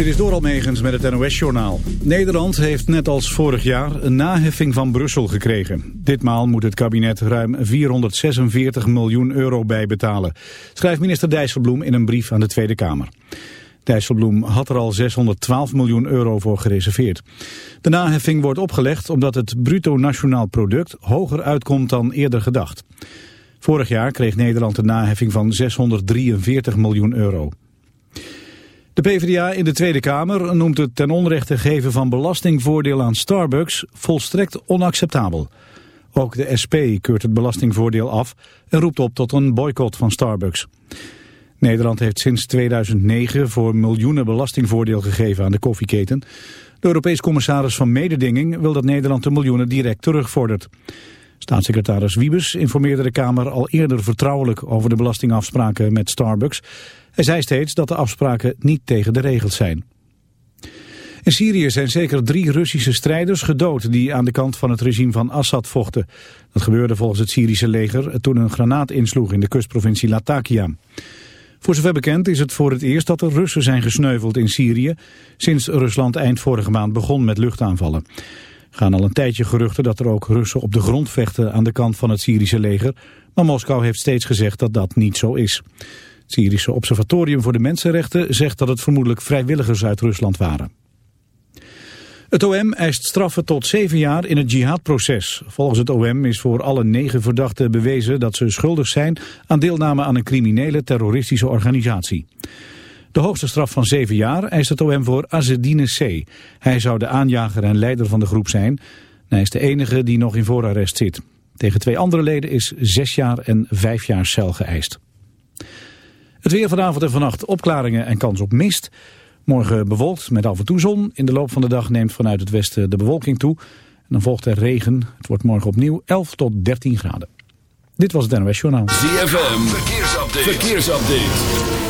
Dit is door Almegens met het NOS-journaal. Nederland heeft net als vorig jaar een naheffing van Brussel gekregen. Ditmaal moet het kabinet ruim 446 miljoen euro bijbetalen, schrijft minister Dijsselbloem in een brief aan de Tweede Kamer. Dijsselbloem had er al 612 miljoen euro voor gereserveerd. De naheffing wordt opgelegd omdat het bruto nationaal product hoger uitkomt dan eerder gedacht. Vorig jaar kreeg Nederland een naheffing van 643 miljoen euro. De PvdA in de Tweede Kamer noemt het ten onrechte geven van belastingvoordeel aan Starbucks volstrekt onacceptabel. Ook de SP keurt het belastingvoordeel af en roept op tot een boycott van Starbucks. Nederland heeft sinds 2009 voor miljoenen belastingvoordeel gegeven aan de koffieketen. De Europees commissaris van Mededinging wil dat Nederland de miljoenen direct terugvordert. Staatssecretaris Wiebes informeerde de Kamer al eerder vertrouwelijk over de belastingafspraken met Starbucks. Hij zei steeds dat de afspraken niet tegen de regels zijn. In Syrië zijn zeker drie Russische strijders gedood die aan de kant van het regime van Assad vochten. Dat gebeurde volgens het Syrische leger toen een granaat insloeg in de kustprovincie Latakia. Voor zover bekend is het voor het eerst dat er Russen zijn gesneuveld in Syrië... sinds Rusland eind vorige maand begon met luchtaanvallen. Gaan al een tijdje geruchten dat er ook Russen op de grond vechten aan de kant van het Syrische leger... maar Moskou heeft steeds gezegd dat dat niet zo is. Het Syrische Observatorium voor de Mensenrechten zegt dat het vermoedelijk vrijwilligers uit Rusland waren. Het OM eist straffen tot zeven jaar in het jihadproces. Volgens het OM is voor alle negen verdachten bewezen dat ze schuldig zijn aan deelname aan een criminele terroristische organisatie. De hoogste straf van zeven jaar eist het OM voor Azedine C. Hij zou de aanjager en leider van de groep zijn. Hij is de enige die nog in voorarrest zit. Tegen twee andere leden is zes jaar en vijf jaar cel geëist. Het weer vanavond en vannacht opklaringen en kans op mist. Morgen bewolkt met af en toe zon. In de loop van de dag neemt vanuit het westen de bewolking toe. En dan volgt er regen. Het wordt morgen opnieuw 11 tot 13 graden. Dit was het NOS Journaal. ZFM, verkeersupdate. verkeersupdate.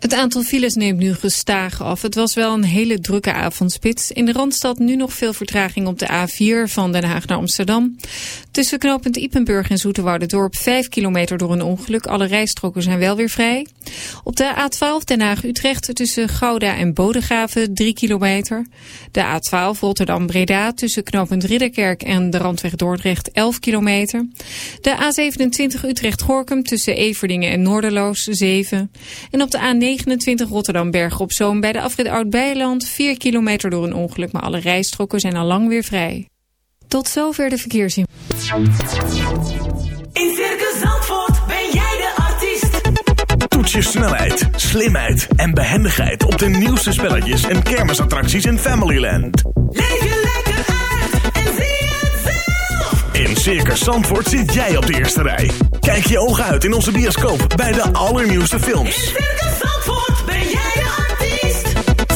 Het aantal files neemt nu gestaag af. Het was wel een hele drukke avondspits. In de Randstad nu nog veel vertraging op de A4 van Den Haag naar Amsterdam. Tussen knooppunt Ipenburg en Dorp 5 kilometer door een ongeluk. Alle rijstroken zijn wel weer vrij. Op de A12 Den Haag-Utrecht tussen Gouda en Bodegraven 3 kilometer. De A12 Rotterdam-Breda tussen knooppunt Ridderkerk en de Randweg Dordrecht 11 kilometer. De A27 Utrecht-Gorkum tussen Everdingen en Noorderloos 7. En op de A9 29 Rotterdam Berg op Zoom bij de afrit Oud-Beiland 4 kilometer door een ongeluk, maar alle rijstroken zijn al lang weer vrij. Tot zover de verkeersin. In Circus Zandvoort ben jij de artiest. Toets je snelheid, slimheid en behendigheid op de nieuwste spelletjes en kermisattracties in Familyland. Leef je lekker uit en zie het zelf. In Circus Zandvoort zit jij op de eerste rij. Kijk je ogen uit in onze bioscoop bij de allernieuwste films. In Circus Zandvoort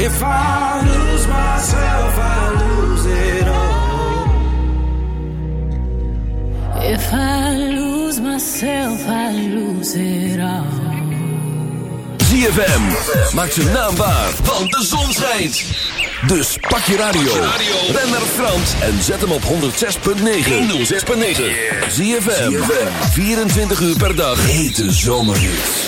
If I lose myself, I lose it all. If I lose myself, I lose it all. ZFM, maak zijn naam waar, want de zon schijnt. Dus pak je radio, Ren naar Frans en zet hem op 106.9. 106.9, ZFM, 24 uur per dag, hete zomerhits.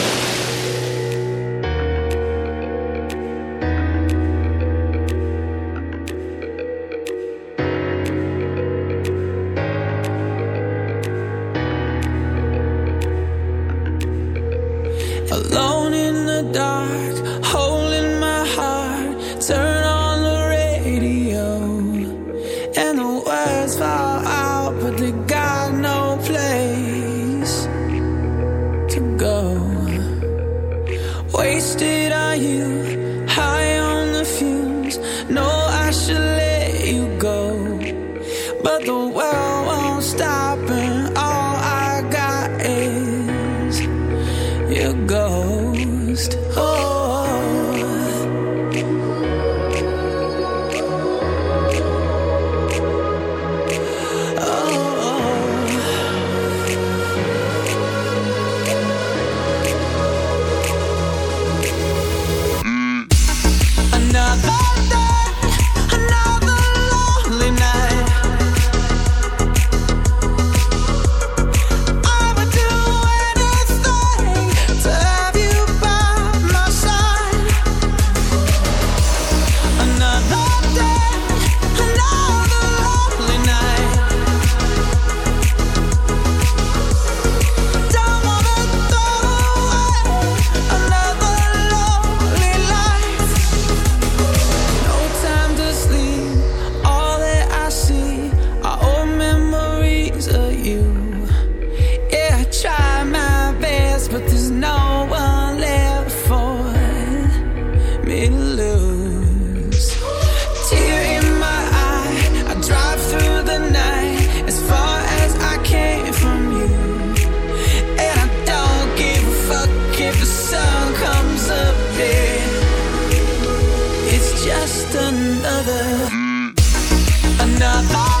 bye.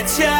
yeah.